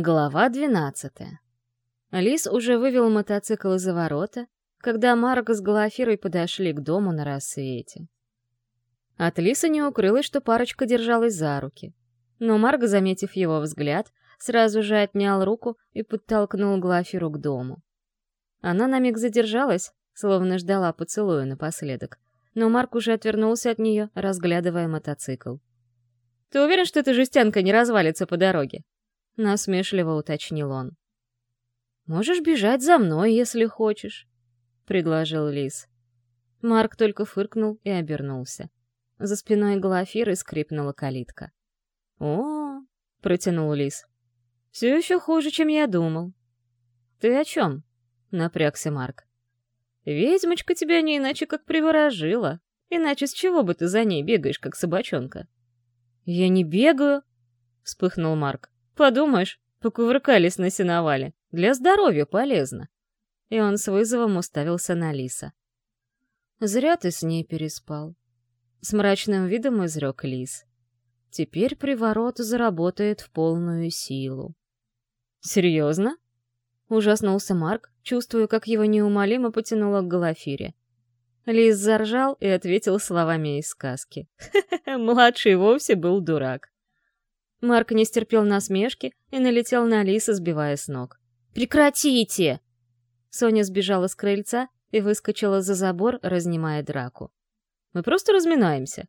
Глава двенадцатая. Лис уже вывел мотоцикл из-за ворота, когда Марк с Глафирой подошли к дому на рассвете. От Лиса не укрылось, что парочка держалась за руки. Но Марк, заметив его взгляд, сразу же отнял руку и подтолкнул Глафиру к дому. Она на миг задержалась, словно ждала поцелуя напоследок, но Марк уже отвернулся от нее, разглядывая мотоцикл. «Ты уверен, что эта жестянка не развалится по дороге?» — насмешливо уточнил он. «Можешь бежать за мной, если хочешь», — предложил Лис. Марк только фыркнул и обернулся. За спиной Глафиры скрипнула калитка. «О!» — протянул Лис. «Все еще хуже, чем я думал». «Ты о чем?» — напрягся Марк. «Ведьмочка тебя не иначе как приворожила. Иначе с чего бы ты за ней бегаешь, как собачонка?» «Я не бегаю!» — вспыхнул Марк. Подумаешь, покувыркались на сеновале. Для здоровья полезно. И он с вызовом уставился на Лиса. «Зря ты с ней переспал», — с мрачным видом изрек Лис. «Теперь приворот заработает в полную силу». «Серьезно?» — ужаснулся Марк, чувствуя, как его неумолимо потянуло к Галафире. Лис заржал и ответил словами из сказки. «Ха-ха-ха, младший вовсе был дурак». Марк не стерпел насмешки и налетел на Алиса, сбивая с ног. «Прекратите!» Соня сбежала с крыльца и выскочила за забор, разнимая драку. «Мы просто разминаемся».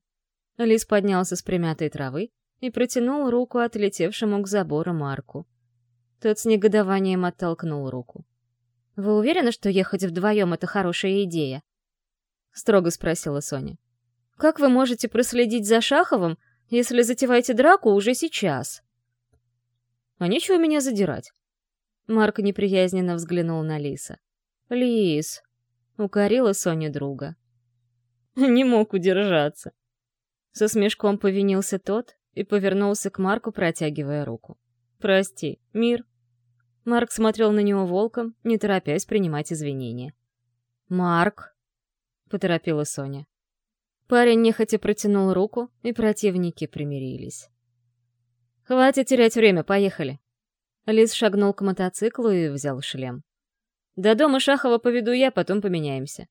Лис поднялся с примятой травы и протянул руку отлетевшему к забору Марку. Тот с негодованием оттолкнул руку. «Вы уверены, что ехать вдвоем — это хорошая идея?» — строго спросила Соня. «Как вы можете проследить за Шаховым, если затеваете драку уже сейчас. А нечего меня задирать. Марк неприязненно взглянул на Лиса. Лис, укорила Соня друга. Не мог удержаться. Со смешком повинился тот и повернулся к Марку, протягивая руку. «Прости, мир». Марк смотрел на него волком, не торопясь принимать извинения. «Марк», — поторопила Соня. Парень нехотя протянул руку, и противники примирились. «Хватит терять время, поехали!» Лис шагнул к мотоциклу и взял шлем. «До дома Шахова поведу я, потом поменяемся».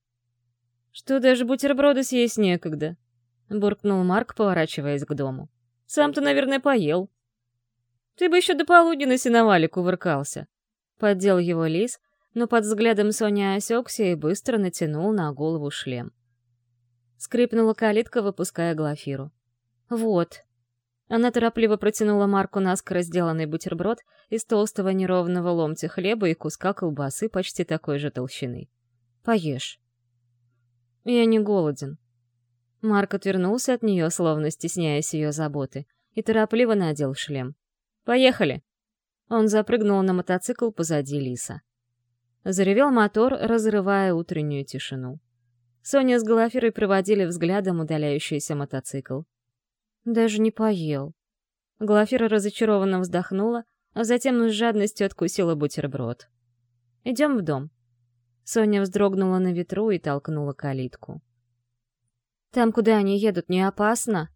«Что даже бутерброды съесть некогда», — буркнул Марк, поворачиваясь к дому. «Сам-то, наверное, поел». «Ты бы еще до полудня на сеновале кувыркался», — поддел его лис, но под взглядом Сони осекся и быстро натянул на голову шлем. Скрипнула калитка, выпуская Глафиру. «Вот». Она торопливо протянула Марку наскоро сделанный бутерброд из толстого неровного ломтя хлеба и куска колбасы почти такой же толщины. «Поешь». «Я не голоден». Марк отвернулся от нее, словно стесняясь ее заботы, и торопливо надел шлем. «Поехали!» Он запрыгнул на мотоцикл позади Лиса. Заревел мотор, разрывая утреннюю тишину. Соня с Глаферой проводили взглядом удаляющийся мотоцикл. «Даже не поел». Глафира разочарованно вздохнула, а затем с жадностью откусила бутерброд. «Идем в дом». Соня вздрогнула на ветру и толкнула калитку. «Там, куда они едут, не опасно?»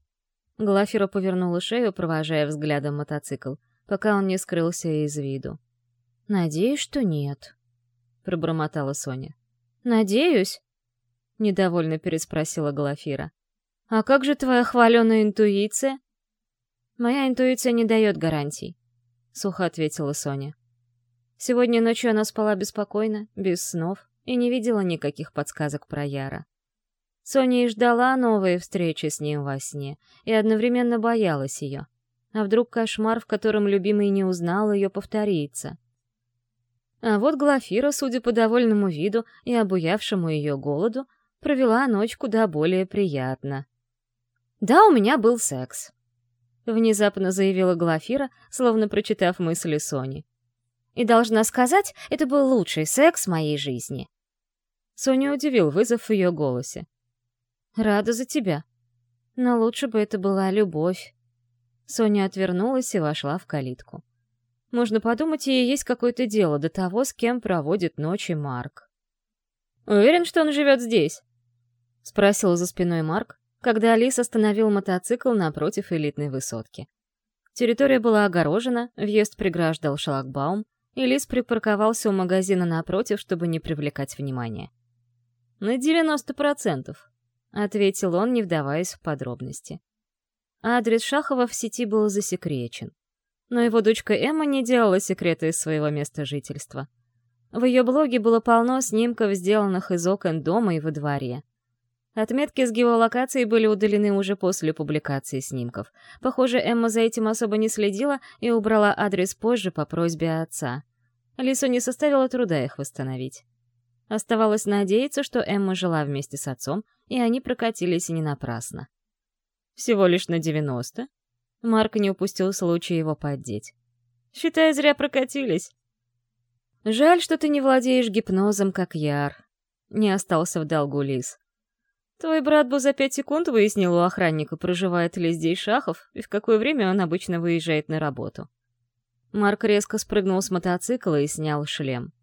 Глафира повернула шею, провожая взглядом мотоцикл, пока он не скрылся из виду. «Надеюсь, что нет», — пробормотала Соня. «Надеюсь?» — недовольно переспросила Глафира. «А как же твоя хваленая интуиция?» «Моя интуиция не дает гарантий», — сухо ответила Соня. Сегодня ночью она спала беспокойно, без снов, и не видела никаких подсказок про Яра. Соня и ждала новой встречи с ним во сне, и одновременно боялась ее. А вдруг кошмар, в котором любимый не узнал ее, повторится? А вот Глафира, судя по довольному виду и обуявшему ее голоду, провела ночь куда более приятно. «Да, у меня был секс», — внезапно заявила Глафира, словно прочитав мысли Сони. «И должна сказать, это был лучший секс моей жизни». Соня удивил вызов в ее голосе. «Рада за тебя. Но лучше бы это была любовь». Соня отвернулась и вошла в калитку. Можно подумать, ей есть какое-то дело до того, с кем проводит ночи Марк. «Уверен, что он живет здесь?» — спросил за спиной Марк, когда Алис остановил мотоцикл напротив элитной высотки. Территория была огорожена, въезд преграждал шлагбаум, и Лис припарковался у магазина напротив, чтобы не привлекать внимания. «На девяносто процентов», — ответил он, не вдаваясь в подробности. Адрес Шахова в сети был засекречен. Но его дочка Эмма не делала секрета из своего места жительства. В ее блоге было полно снимков, сделанных из окон дома и во дворе. Отметки с геолокацией были удалены уже после публикации снимков. Похоже, Эмма за этим особо не следила и убрала адрес позже по просьбе отца. Лису не составило труда их восстановить. Оставалось надеяться, что Эмма жила вместе с отцом, и они прокатились не напрасно. Всего лишь на 90. Марк не упустил случая его поддеть. «Считай, зря прокатились». «Жаль, что ты не владеешь гипнозом, как Яр». Не остался в долгу Лис. Твой брат бы за пять секунд выяснил у охранника, проживает ли здесь Шахов и в какое время он обычно выезжает на работу. Марк резко спрыгнул с мотоцикла и снял шлем.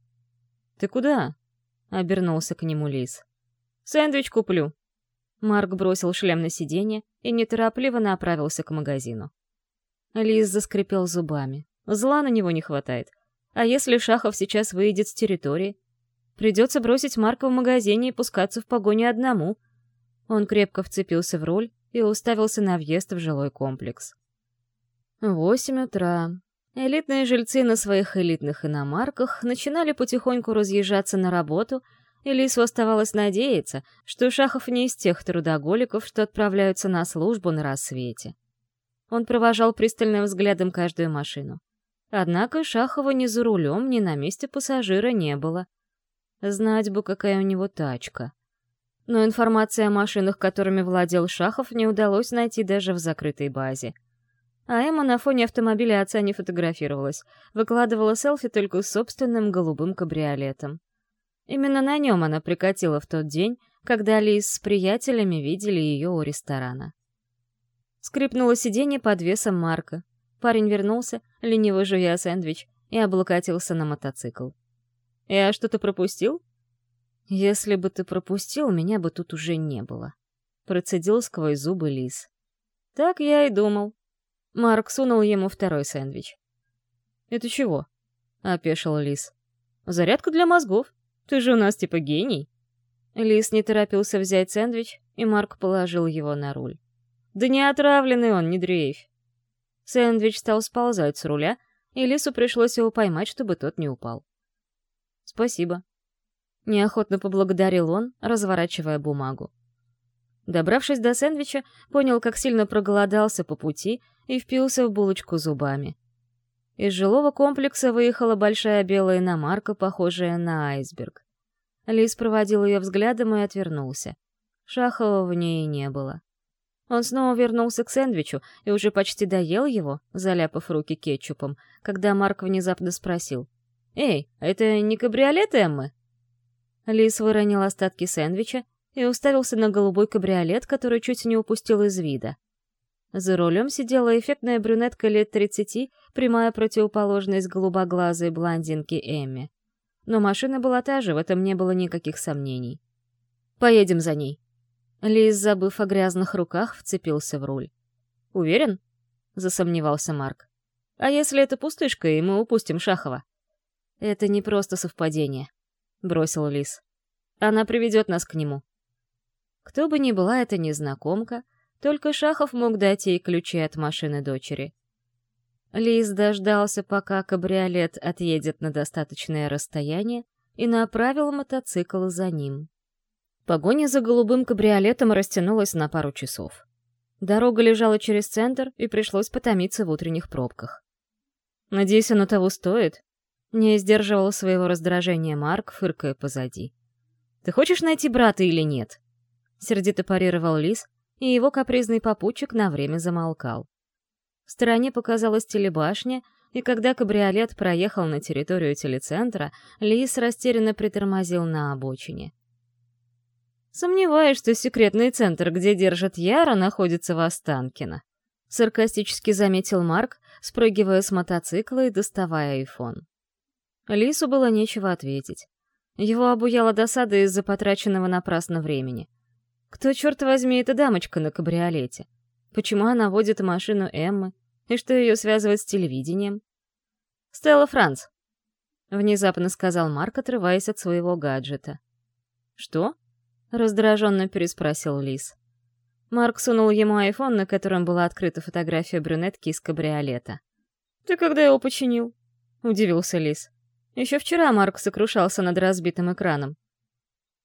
«Ты куда?» — обернулся к нему Лис. «Сэндвич куплю». Марк бросил шлем на сиденье и неторопливо направился к магазину. Лис заскрипел зубами. Зла на него не хватает. А если Шахов сейчас выйдет с территории? Придется бросить Марка в магазине и пускаться в погоню одному — он крепко вцепился в руль и уставился на въезд в жилой комплекс. Восемь утра. Элитные жильцы на своих элитных иномарках начинали потихоньку разъезжаться на работу, и Лису оставалось надеяться, что Шахов не из тех трудоголиков, что отправляются на службу на рассвете. Он провожал пристальным взглядом каждую машину. Однако Шахова ни за рулем, ни на месте пассажира не было. Знать бы, какая у него тачка но информации о машинах, которыми владел Шахов, не удалось найти даже в закрытой базе. А Эмма на фоне автомобиля отца не фотографировалась, выкладывала селфи только с собственным голубым кабриолетом. Именно на нем она прикатила в тот день, когда Лиз с приятелями видели ее у ресторана. Скрипнуло сиденье под весом Марка. Парень вернулся, лениво жуя сэндвич, и облокотился на мотоцикл. «Я что-то пропустил?» «Если бы ты пропустил, меня бы тут уже не было», — процедил сквозь зубы Лис. «Так я и думал». Марк сунул ему второй сэндвич. «Это чего?» — опешил Лис. «Зарядка для мозгов. Ты же у нас типа гений». Лис не торопился взять сэндвич, и Марк положил его на руль. «Да не отравленный он, не дрейфь». Сэндвич стал сползать с руля, и Лису пришлось его поймать, чтобы тот не упал. «Спасибо», Неохотно поблагодарил он, разворачивая бумагу. Добравшись до сэндвича, понял, как сильно проголодался по пути и впился в булочку зубами. Из жилого комплекса выехала большая белая иномарка, похожая на айсберг. Лис проводил ее взглядом и отвернулся. Шахова в ней не было. Он снова вернулся к сэндвичу и уже почти доел его, заляпав руки кетчупом, когда Марк внезапно спросил. «Эй, это не кабриолет Эммы?» Лис выронил остатки сэндвича и уставился на голубой кабриолет, который чуть не упустил из вида. За рулем сидела эффектная брюнетка лет 30, прямая противоположность голубоглазой блондинки Эмми. Но машина была та же, в этом не было никаких сомнений. «Поедем за ней». Лис, забыв о грязных руках, вцепился в руль. «Уверен?» — засомневался Марк. «А если это пустышка, и мы упустим Шахова?» «Это не просто совпадение», — бросил Лис. «Она приведет нас к нему». Кто бы ни была эта незнакомка, только Шахов мог дать ей ключи от машины дочери. Лис дождался, пока кабриолет отъедет на достаточное расстояние, и направил мотоцикл за ним. Погоня за голубым кабриолетом растянулась на пару часов. Дорога лежала через центр, и пришлось потомиться в утренних пробках. «Надеюсь, оно того стоит?» Не сдерживал своего раздражения Марк, фыркая позади. «Ты хочешь найти брата или нет?» Сердито парировал Лис, и его капризный попутчик на время замолкал. В стороне показалась телебашня, и когда кабриолет проехал на территорию телецентра, Лис растерянно притормозил на обочине. «Сомневаюсь, что секретный центр, где держат Яра, находится в Останкино», — саркастически заметил Марк, спрыгивая с мотоцикла и доставая айфон. Лису было нечего ответить. Его обуяла досада из-за потраченного напрасно времени. Кто, черт возьми, эта дамочка на кабриолете? Почему она водит машину Эммы? И что ее связывает с телевидением? «Стелла Франц», — внезапно сказал Марк, отрываясь от своего гаджета. «Что?» — раздраженно переспросил Лис. Марк сунул ему айфон, на котором была открыта фотография брюнетки из кабриолета. «Ты когда его починил?» — удивился Лис. Еще вчера Марк сокрушался над разбитым экраном.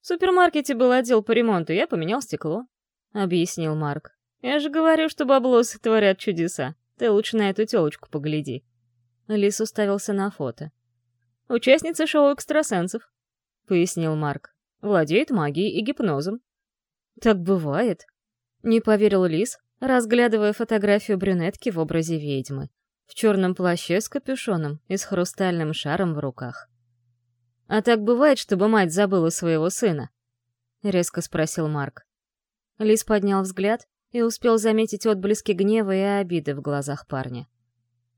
«В супермаркете был отдел по ремонту, я поменял стекло», — объяснил Марк. «Я же говорю, что баблосы творят чудеса. Ты лучше на эту телочку погляди». Лис уставился на фото. «Участница шоу экстрасенсов», — пояснил Марк. «Владеет магией и гипнозом». «Так бывает», — не поверил Лис, разглядывая фотографию брюнетки в образе ведьмы, в черном плаще с капюшоном и с хрустальным шаром в руках. «А так бывает, чтобы мать забыла своего сына?» — резко спросил Марк. Лис поднял взгляд и успел заметить отблески гнева и обиды в глазах парня.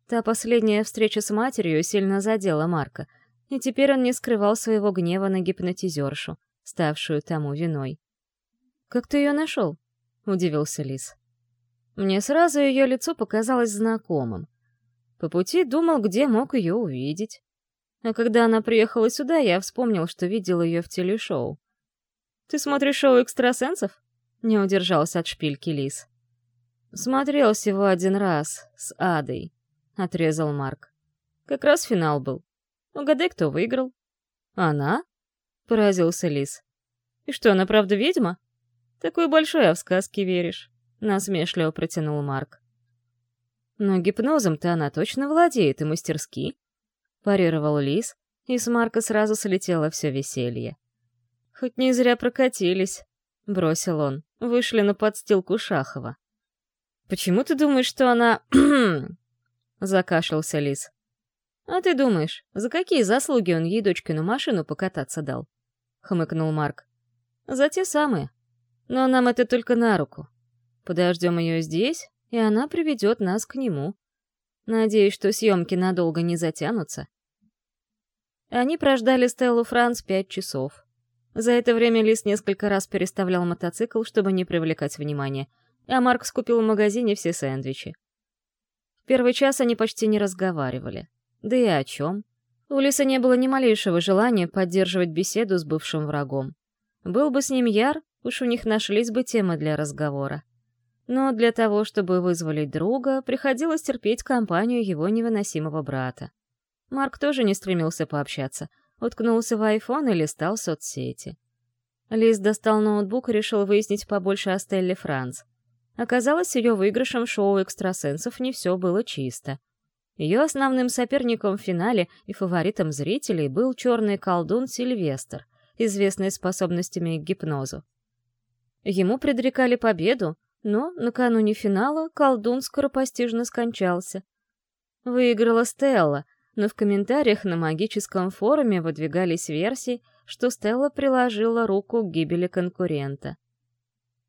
Та последняя встреча с матерью сильно задела Марка, и теперь он не скрывал своего гнева на гипнотизершу, ставшую тому виной. «Как ты ее нашел?» — удивился Лис. Мне сразу ее лицо показалось знакомым. По пути думал, где мог ее увидеть. А когда она приехала сюда, я вспомнил, что видел ее в телешоу. «Ты смотришь шоу экстрасенсов?» — не удержался от шпильки Лис. «Смотрел всего один раз, с Адой», — отрезал Марк. «Как раз финал был. Угадай, кто выиграл». «Она?» — поразился Лис. «И что, она правда ведьма?» «Такой большой, а в сказки веришь», — насмешливо протянул Марк. «Но гипнозом-то она точно владеет и мастерски», — парировал Лис, и с Марка сразу слетело все веселье. «Хоть не зря прокатились», — бросил он, — вышли на подстилку Шахова. «Почему ты думаешь, что она...» — закашлялся Лис. «А ты думаешь, за какие заслуги он ей дочкину машину покататься дал?» — хмыкнул Марк. «За те самые. Но нам это только на руку. Подождем ее здесь, и она приведет нас к нему. Надеюсь, что съемки надолго не затянутся». Они прождали Стеллу Франц пять часов. За это время Лис несколько раз переставлял мотоцикл, чтобы не привлекать внимания, а Марк скупил в магазине все сэндвичи. Первый час они почти не разговаривали. Да и о чем? У Лиса не было ни малейшего желания поддерживать беседу с бывшим врагом. Был бы с ним Яр, уж у них нашлись бы темы для разговора. Но для того, чтобы вызволить друга, приходилось терпеть компанию его невыносимого брата. Марк тоже не стремился пообщаться, уткнулся в айфон и листал соцсети. Лис достал ноутбук и решил выяснить побольше о Стелле Франц — Оказалось, ее выигрышем шоу экстрасенсов не все было чисто. Ее основным соперником в финале и фаворитом зрителей был черный колдун Сильвестр, известный способностями к гипнозу. Ему предрекали победу, но накануне финала колдун скоропостижно скончался. Выиграла Стелла, но в комментариях на магическом форуме выдвигались версии, что Стелла приложила руку к гибели конкурента.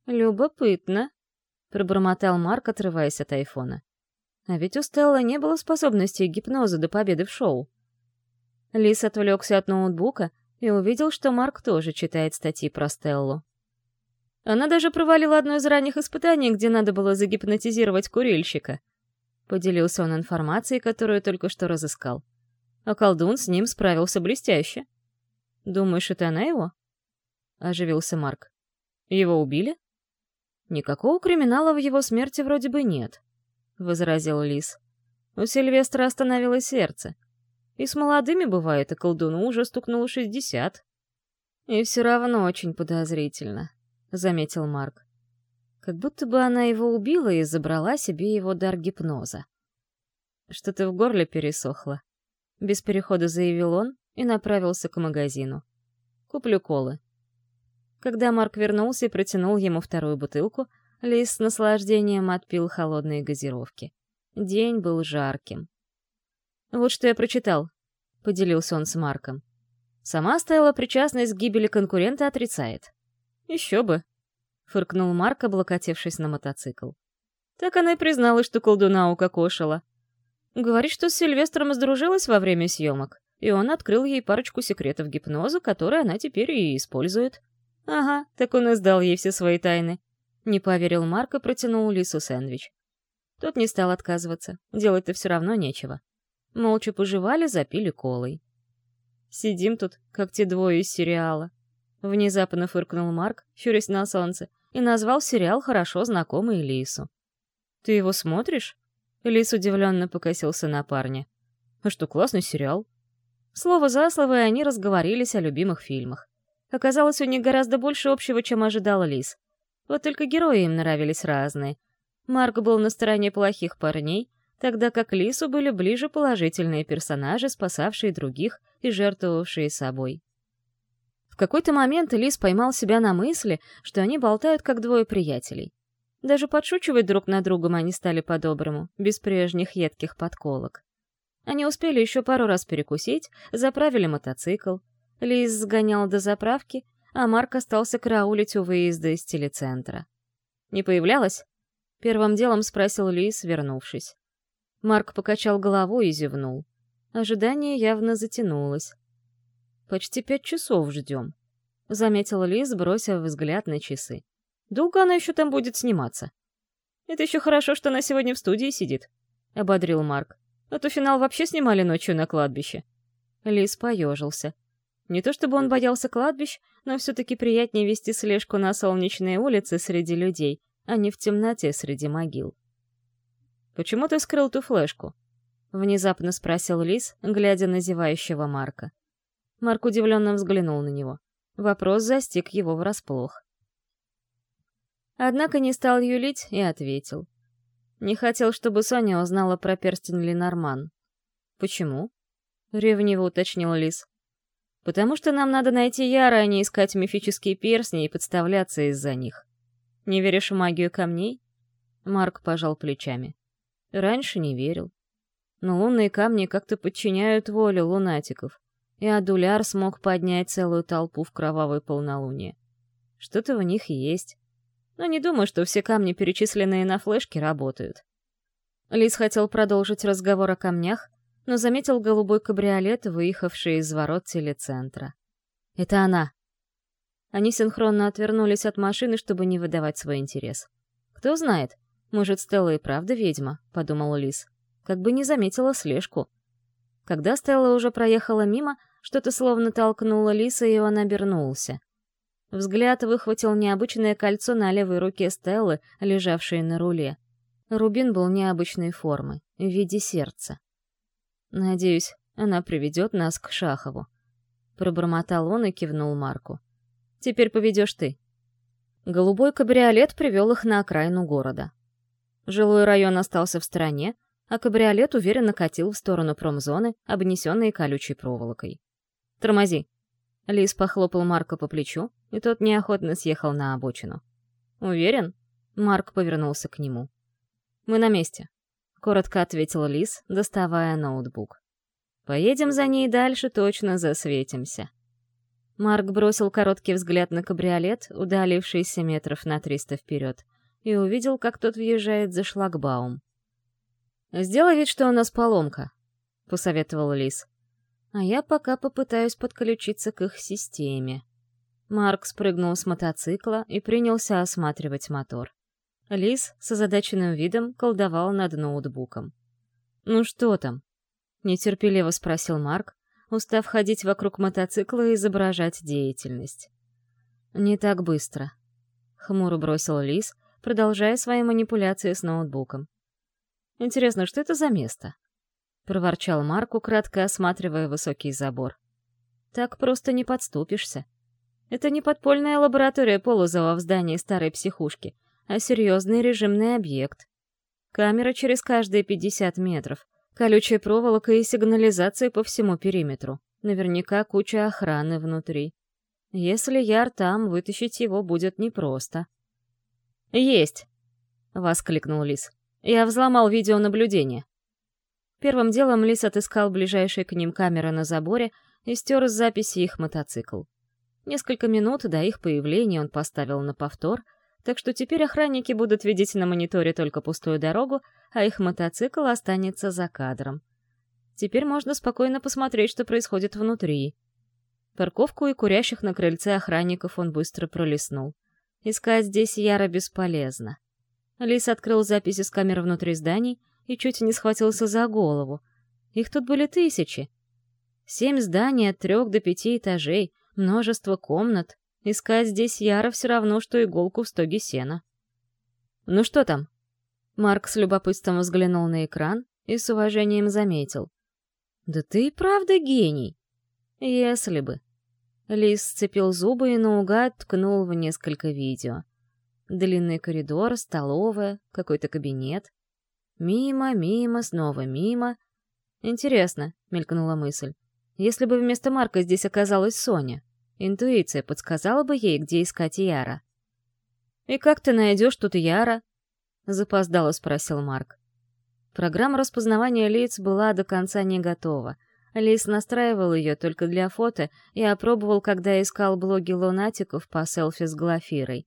Любопытно, — пробормотал Марк, отрываясь от айфона. А ведь у Стелла не было способности гипноза до победы в шоу. Лис отвлекся от ноутбука и увидел, что Марк тоже читает статьи про Стеллу. Она даже провалила одно из ранних испытаний, где надо было загипнотизировать курильщика. Поделился он информацией, которую только что разыскал. А колдун с ним справился блестяще. «Думаешь, это она его?» — оживился Марк. «Его убили?» «Никакого криминала в его смерти вроде бы нет», — возразил Лис. У Сильвестра остановилось сердце. И с молодыми бывает, и колдуну уже стукнуло шестьдесят. «И все равно очень подозрительно», — заметил Марк. Как будто бы она его убила и забрала себе его дар гипноза. «Что-то в горле пересохло», — без перехода заявил он и направился к магазину. «Куплю колы». Когда Марк вернулся и протянул ему вторую бутылку, Лис с наслаждением отпил холодные газировки. День был жарким. «Вот что я прочитал», — поделился он с Марком. Сама Стелла причастность к гибели конкурента отрицает. «Еще бы», — фыркнул Марк, облокотившись на мотоцикл. Так она и призналась, что колдуна укокошила. Говорит, что с Сильвестром сдружилась во время съемок, и он открыл ей парочку секретов гипноза, которые она теперь и использует. «Ага, так он и сдал ей все свои тайны». Не поверил Марк и протянул Лису сэндвич. Тот не стал отказываться, делать-то все равно нечего. Молча пожевали, запили колой. Сидим тут, как те двое из сериала. Внезапно фыркнул Марк, щурясь на солнце, и назвал сериал хорошо знакомый Лису. «Ты его смотришь?» Лис удивленно покосился на парня. «А что, классный сериал?» Слово за слово, и они разговорились о любимых фильмах. Оказалось, у них гораздо больше общего, чем ожидал Лис. Вот только герои им нравились разные. Марк был на стороне плохих парней, тогда как Лису были ближе положительные персонажи, спасавшие других и жертвовавшие собой. Какой-то момент Лис поймал себя на мысли, что они болтают как двое приятелей. Даже подшучивать друг над другом они стали по-доброму, без прежних едких подколок. Они успели еще пару раз перекусить, заправили мотоцикл. Лис сгонял до заправки, а Марк остался караулить у выезда из телецентра. «Не появлялась?» — первым делом спросил Лис, вернувшись. Марк покачал головой и зевнул. Ожидание явно затянулось. «Почти пять часов ждем», — заметил Лис, бросив взгляд на часы. «Долго она еще там будет сниматься?» «Это еще хорошо, что она сегодня в студии сидит», — ободрил Марк. «А то финал вообще снимали ночью на кладбище». Лис поежился. Не то чтобы он боялся кладбищ, но все-таки приятнее вести слежку на солнечной улице среди людей, а не в темноте среди могил. «Почему ты скрыл ту флешку?» — внезапно спросил Лис, глядя на зевающего Марка. Марк удивленно взглянул на него. Вопрос застиг его врасплох. Однако не стал юлить и ответил. Не хотел, чтобы Соня узнала про перстень Ленорман. «Почему?» — ревниво уточнил Лис. «Потому что нам надо найти Яра, а не искать мифические перстни и подставляться из-за них. Не веришь в магию камней?» Марк пожал плечами. «Раньше не верил. Но лунные камни как-то подчиняют волю лунатиков, и Адуляр смог поднять целую толпу в кровавой полнолуние. Что-то в них есть но не думаю, что все камни, перечисленные на флешке, работают. Лис хотел продолжить разговор о камнях, но заметил голубой кабриолет, выехавший из ворот телецентра. «Это она!» Они синхронно отвернулись от машины, чтобы не выдавать свой интерес. «Кто знает, может, Стелла и правда ведьма», — подумал Лис. Как бы не заметила слежку. Когда Стелла уже проехала мимо, что-то словно толкнуло Лиса, и он обернулся. Взгляд выхватил необычное кольцо на левой руке Стеллы, лежавшее на руле. Рубин был необычной формы, в виде сердца. «Надеюсь, она приведет нас к Шахову». Пробормотал он и кивнул Марку. «Теперь поведешь ты». Голубой кабриолет привел их на окраину города. Жилой район остался в стороне, а кабриолет уверенно катил в сторону промзоны, обнесенной колючей проволокой. «Тормози!» Лис похлопал Марка по плечу, и тот неохотно съехал на обочину. «Уверен?» Марк повернулся к нему. «Мы на месте», — коротко ответил Лис, доставая ноутбук. «Поедем за ней дальше, точно засветимся». Марк бросил короткий взгляд на кабриолет, удалившийся метров на триста вперед, и увидел, как тот въезжает за шлагбаум. «Сделай вид, что у нас поломка», — посоветовал Лис а я пока попытаюсь подключиться к их системе. Марк спрыгнул с мотоцикла и принялся осматривать мотор. Лис с озадаченным видом колдовал над ноутбуком. «Ну что там?» — нетерпеливо спросил Марк, устав ходить вокруг мотоцикла и изображать деятельность. «Не так быстро», — хмуро бросил Лис, продолжая свои манипуляции с ноутбуком. «Интересно, что это за место?» Проворчал Марк, кратко осматривая высокий забор. Так просто не подступишься. Это не подпольная лаборатория Полозова в здании старой психушки, а серьезный режимный объект. Камера через каждые 50 метров, колючая проволока и сигнализация по всему периметру. Наверняка куча охраны внутри. Если Яр там, вытащить его будет непросто. «Есть!» — воскликнул Лис. «Я взломал видеонаблюдение. Первым делом Лис отыскал ближайшие к ним камеры на заборе и стер с записи их мотоцикл. Несколько минут до их появления он поставил на повтор, так что теперь охранники будут видеть на мониторе только пустую дорогу, а их мотоцикл останется за кадром. Теперь можно спокойно посмотреть, что происходит внутри. Парковку и курящих на крыльце охранников он быстро пролистнул. Искать здесь Яра бесполезно. Лис открыл записи с камер внутри зданий и чуть не схватился за голову. Их тут были тысячи. Семь зданий от трех до пяти этажей, множество комнат. Искать здесь Яра все равно, что иголку в стоге сена. «Ну что там?» Марк с любопытством взглянул на экран и с уважением заметил. «Да ты и правда гений!» «Если бы». Лис сцепил зубы и наугад ткнул в несколько видео. Длинный коридор, столовая, какой-то кабинет. Мимо, мимо, снова мимо. Интересно, мелькнула мысль. Если бы вместо Марка здесь оказалась Соня, интуиция подсказала бы ей, где искать Яра. «И как ты найдешь тут Яра?» — запоздало спросил Марк. Программа распознавания лиц была до конца не готова. Лис настраивал ее только для фото и опробовал, когда искал блоги лунатиков по селфи с Глафирой.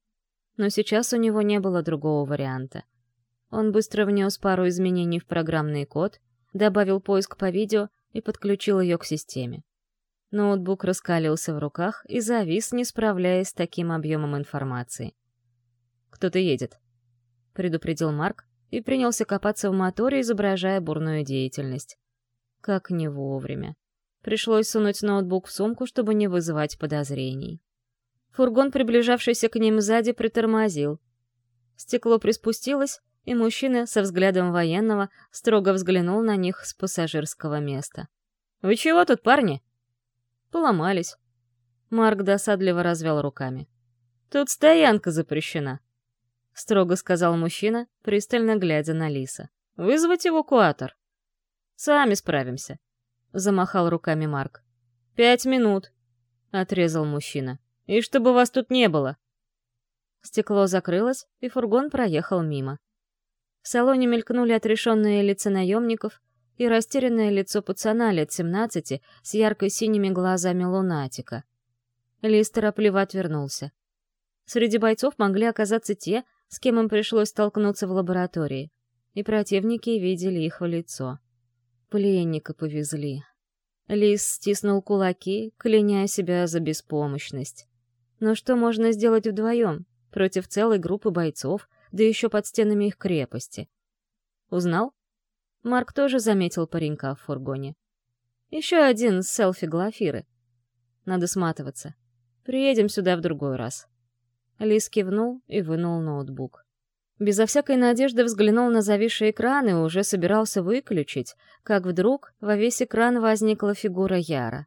Но сейчас у него не было другого варианта. Он быстро внес пару изменений в программный код, добавил поиск по видео и подключил ее к системе. Ноутбук раскалился в руках и завис, не справляясь с таким объемом информации. «Кто-то едет», — предупредил Марк и принялся копаться в моторе, изображая бурную деятельность. Как не вовремя. Пришлось сунуть ноутбук в сумку, чтобы не вызывать подозрений. Фургон, приближавшийся к ним сзади, притормозил. Стекло приспустилось, и мужчина со взглядом военного строго взглянул на них с пассажирского места. «Вы чего тут, парни?» «Поломались». Марк досадливо развел руками. «Тут стоянка запрещена», — строго сказал мужчина, пристально глядя на Лиса. «Вызвать эвакуатор». «Сами справимся», — замахал руками Марк. «Пять минут», — отрезал мужчина. «И чтобы вас тут не было». Стекло закрылось, и фургон проехал мимо. В салоне мелькнули отрешенные лица наемников и растерянное лицо пацана лет 17 с ярко-синими глазами лунатика. Лис торопливо отвернулся. Среди бойцов могли оказаться те, с кем им пришлось столкнуться в лаборатории, и противники видели их в лицо. Пленника повезли. Лис стиснул кулаки, кляня себя за беспомощность. Но что можно сделать вдвоем, против целой группы бойцов, да еще под стенами их крепости. Узнал? Марк тоже заметил паренька в фургоне. Еще один селфи Глафиры. Надо сматываться. Приедем сюда в другой раз. Лис кивнул и вынул ноутбук. Безо всякой надежды взглянул на зависший экран и уже собирался выключить, как вдруг во весь экран возникла фигура Яра.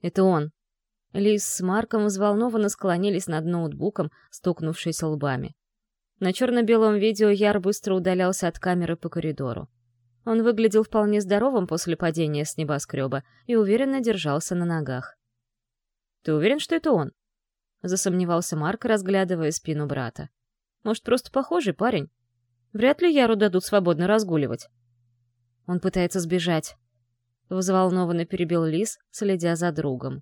Это он. Лис с Марком взволнованно склонились над ноутбуком, стукнувшись лбами. На черно-белом видео Яр быстро удалялся от камеры по коридору. Он выглядел вполне здоровым после падения с небоскреба и уверенно держался на ногах. «Ты уверен, что это он?» — засомневался Марк, разглядывая спину брата. «Может, просто похожий парень? Вряд ли Яру дадут свободно разгуливать». «Он пытается сбежать», — взволнованно перебил Лис, следя за другом.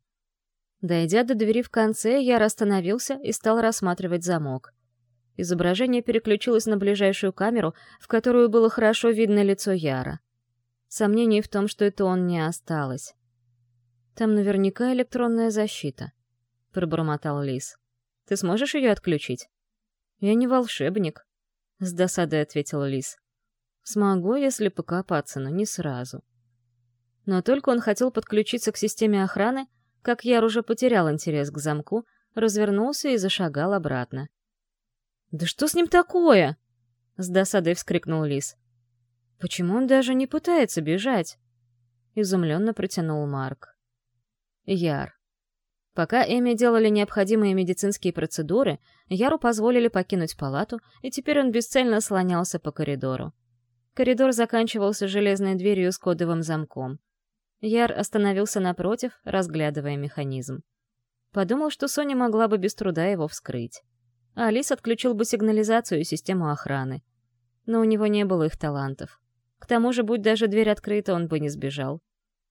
Дойдя до двери в конце, Яр остановился и стал рассматривать замок. Изображение переключилось на ближайшую камеру, в которую было хорошо видно лицо Яра. Сомнений в том, что это он, не осталось. «Там наверняка электронная защита», — пробормотал Лис. «Ты сможешь ее отключить?» «Я не волшебник», — с досадой ответил Лис. «Смогу, если покопаться, но не сразу». Но только он хотел подключиться к системе охраны, как Яр уже потерял интерес к замку, развернулся и зашагал обратно. «Да что с ним такое?» — с досадой вскрикнул Лис. «Почему он даже не пытается бежать?» — изумленно протянул Марк. Яр. Пока Эми делали необходимые медицинские процедуры, Яру позволили покинуть палату, и теперь он бесцельно слонялся по коридору. Коридор заканчивался железной дверью с кодовым замком. Яр остановился напротив, разглядывая механизм. Подумал, что Соня могла бы без труда его вскрыть Алис отключил бы сигнализацию и систему охраны. Но у него не было их талантов. К тому же, будь даже дверь открыта, он бы не сбежал.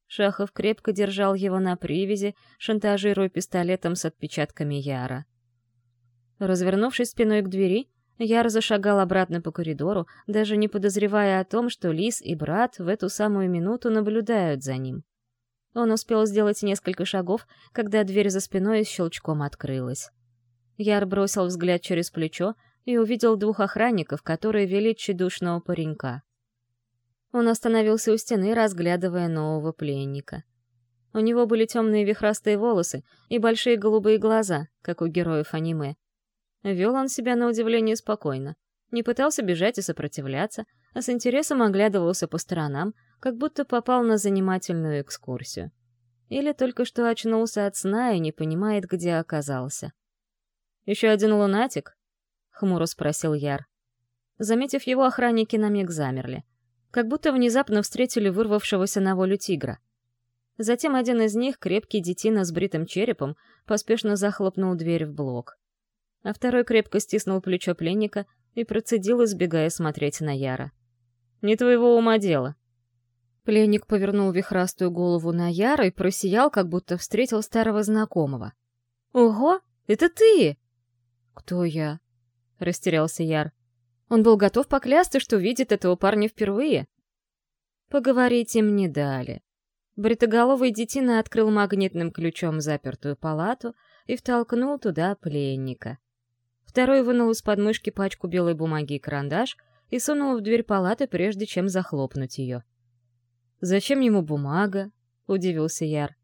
Шахов крепко держал его на привязи, шантажируя пистолетом с отпечатками Яра. Развернувшись спиной к двери, Яр зашагал обратно по коридору, даже не подозревая о том, что Лис и брат в эту самую минуту наблюдают за ним. Он успел сделать несколько шагов, когда дверь за спиной с щелчком открылась. Яр бросил взгляд через плечо и увидел двух охранников, которые вели тщедушного паренька. Он остановился у стены, разглядывая нового пленника. У него были темные вихрастые волосы и большие голубые глаза, как у героев аниме. Вел он себя на удивление спокойно. Не пытался бежать и сопротивляться, а с интересом оглядывался по сторонам, как будто попал на занимательную экскурсию. Или только что очнулся от сна и не понимает, где оказался. «Еще один лунатик?» — хмуро спросил Яр. Заметив его, охранники на миг замерли. Как будто внезапно встретили вырвавшегося на волю тигра. Затем один из них, крепкий детина с бритым черепом, поспешно захлопнул дверь в блок. А второй крепко стиснул плечо пленника и процедил, избегая смотреть на Яра. «Не твоего ума дело», Пленник повернул вихрастую голову на Яра и просиял, как будто встретил старого знакомого. «Ого, это ты!» «Кто я?» — растерялся Яр. Он был готов поклясться, что видит этого парня впервые. Поговорить им не дали. Бритоголовый детина открыл магнитным ключом запертую палату и втолкнул туда пленника. Второй вынул из подмышки пачку белой бумаги и карандаш и сунул в дверь палаты, прежде чем захлопнуть ее. «Зачем ему бумага?» — удивился Яр.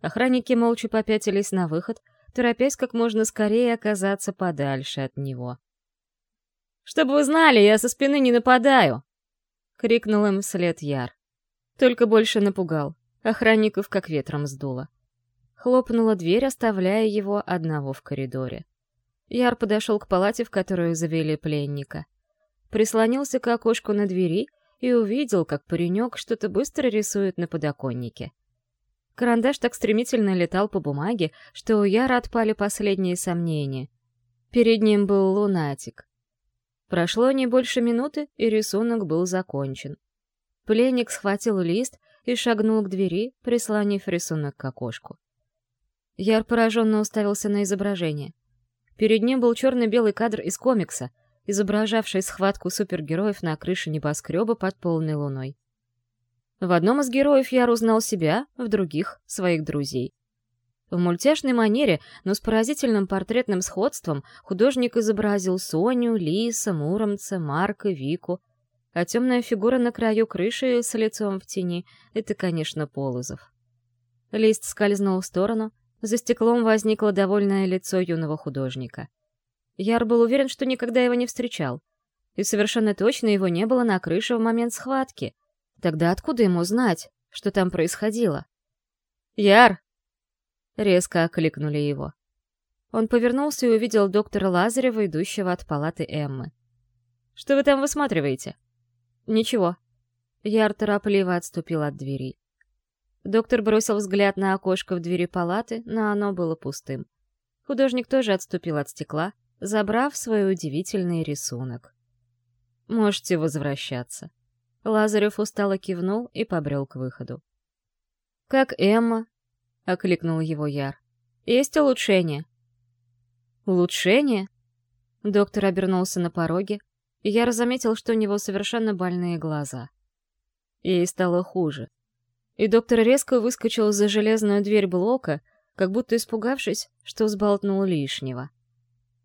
Охранники молча попятились на выход, торопясь как можно скорее оказаться подальше от него. «Чтобы вы знали, я со спины не нападаю!» — крикнул им вслед Яр. Только больше напугал. Охранников как ветром сдуло. Хлопнула дверь, оставляя его одного в коридоре. Яр подошел к палате, в которую завели пленника. Прислонился к окошку на двери и увидел, как паренек что-то быстро рисует на подоконнике. Карандаш так стремительно летал по бумаге, что у Яра отпали последние сомнения. Перед ним был лунатик. Прошло не больше минуты, и рисунок был закончен. Пленник схватил лист и шагнул к двери, прислонив рисунок к окошку. Яр пораженно уставился на изображение. Перед ним был черно-белый кадр из комикса, изображавший схватку супергероев на крыше небоскреба под полной луной. В одном из героев Яр узнал себя, в других — своих друзей. В мультяшной манере, но с поразительным портретным сходством, художник изобразил Соню, Лиса, Муромца, Марка, Вику. А темная фигура на краю крыши с лицом в тени — это, конечно, Полозов. Лист скользнул в сторону, за стеклом возникло довольное лицо юного художника — Яр был уверен, что никогда его не встречал. И совершенно точно его не было на крыше в момент схватки. Тогда откуда ему знать, что там происходило? «Яр!» Резко окликнули его. Он повернулся и увидел доктора Лазарева, идущего от палаты Эммы. «Что вы там высматриваете?» «Ничего». Яр торопливо отступил от двери. Доктор бросил взгляд на окошко в двери палаты, но оно было пустым. Художник тоже отступил от стекла, забрав свой удивительный рисунок. «Можете возвращаться». Лазарев устало кивнул и побрел к выходу. «Как Эмма?» — окликнул его Яр. «Есть улучшение?» «Улучшение?» Доктор обернулся на пороге, и Яр заметил, что у него совершенно больные глаза. Ей стало хуже. И доктор резко выскочил за железную дверь блока, как будто испугавшись, что сболтнул лишнего.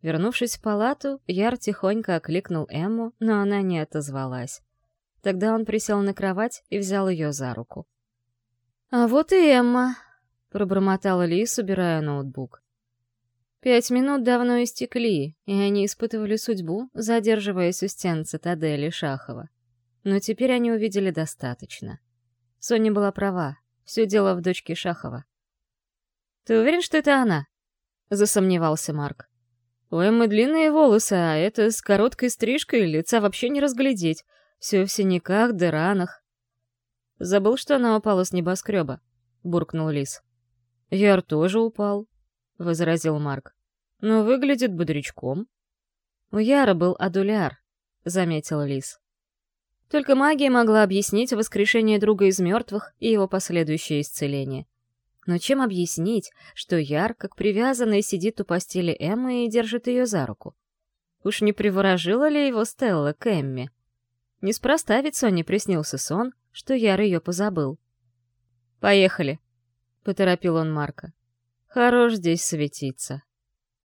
Вернувшись в палату, Яр тихонько окликнул Эмму, но она не отозвалась. Тогда он присел на кровать и взял ее за руку. «А вот и Эмма», — пробормотала Лис, убирая ноутбук. Пять минут давно истекли, и они испытывали судьбу, задерживаясь у стен цитадели Шахова. Но теперь они увидели достаточно. Соня была права, все дело в дочке Шахова. «Ты уверен, что это она?» — засомневался Марк. У Эммы длинные волосы, а это с короткой стрижкой лица вообще не разглядеть. Все в синяках да ранах. Забыл, что она упала с небоскреба, — буркнул Лис. Яр тоже упал, — возразил Марк. Но выглядит бодрячком. У Яра был адуляр, — заметил Лис. Только магия могла объяснить воскрешение друга из мертвых и его последующее исцеление. Но чем объяснить, что Яр, как привязанный, сидит у постели Эммы и держит ее за руку? Уж не приворожила ли его Стелла к Эмме? Неспроста ведь Соне приснился сон, что Яр ее позабыл. «Поехали», — поторопил он Марка. «Хорош здесь светиться».